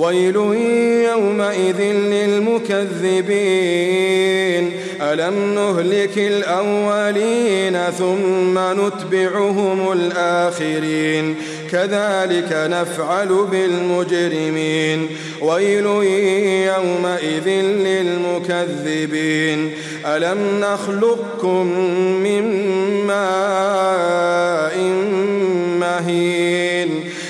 ويل يومئذ للمكذبين. ألم نهلك الأولين ثم نتبعهم الآخرين؟ كذلك نفعل بالمجرمين. ويل يومئذ للمكذبين. ألم نخلقكم من ماء مهين؟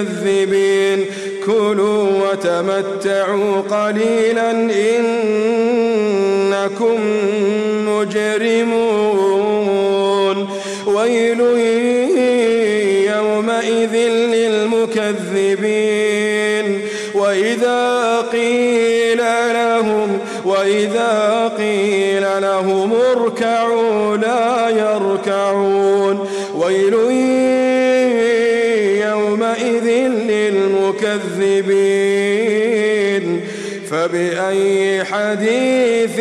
للمكذبين كلوا وتمتعوا قليلا إنكم مجرمون. ويل يومئذ للمكذبين. وإذا قيل لهم وإذا قيل لهم اركعوا لا يركعون. للمكذبين فبأي حديث